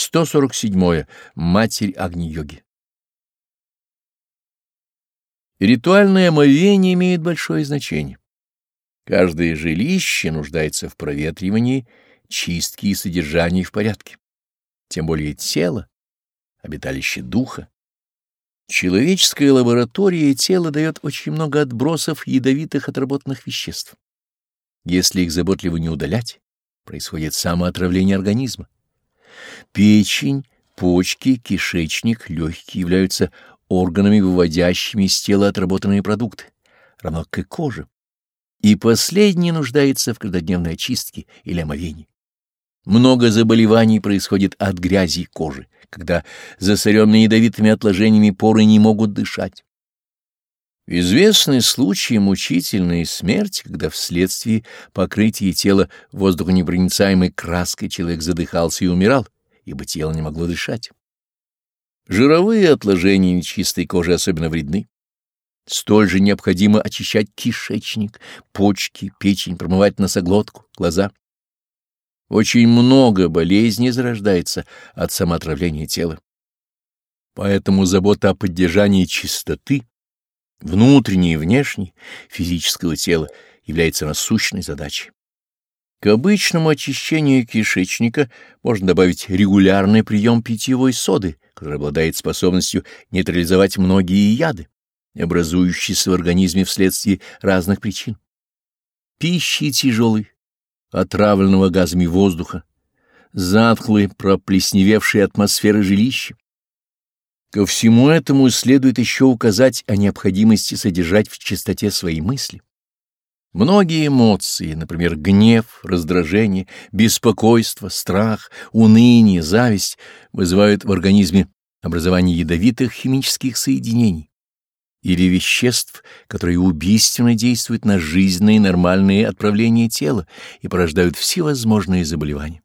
147. Матерь Агни-йоги. Ритуальное омовение имеет большое значение. Каждое жилище нуждается в проветривании, чистке и содержании в порядке. Тем более тело, обиталище духа. Человеческая лаборатория тела дает очень много отбросов ядовитых отработанных веществ. Если их заботливо не удалять, происходит самоотравление организма. Печень, почки, кишечник, легкие являются органами, выводящими из тела отработанные продукты, равно как и кожа. И последний нуждается в каждодневной очистке или омовении. Много заболеваний происходит от грязи кожи, когда засоренные ядовитыми отложениями поры не могут дышать. Известны случаи мучительной смерти, когда вследствие покрытия тела воздухонепроницаемой краской человек задыхался и умирал, ибо тело не могло дышать. Жировые отложения нечистой кожи особенно вредны. Столь же необходимо очищать кишечник, почки, печень, промывать носоглотку, глаза. Очень много болезней зарождается от самоотравления тела. Поэтому забота о поддержании чистоты внутренней и внешней, физического тела является насущной задачей. К обычному очищению кишечника можно добавить регулярный прием питьевой соды, который обладает способностью нейтрализовать многие яды, образующиеся в организме вследствие разных причин. Пищи тяжелой, отравленного газами воздуха, затхлые, проплесневевшие атмосферы жилища, Ко всему этому следует еще указать о необходимости содержать в чистоте свои мысли. Многие эмоции, например, гнев, раздражение, беспокойство, страх, уныние, зависть, вызывают в организме образование ядовитых химических соединений или веществ, которые убийственно действуют на жизненные нормальные отправления тела и порождают всевозможные заболевания.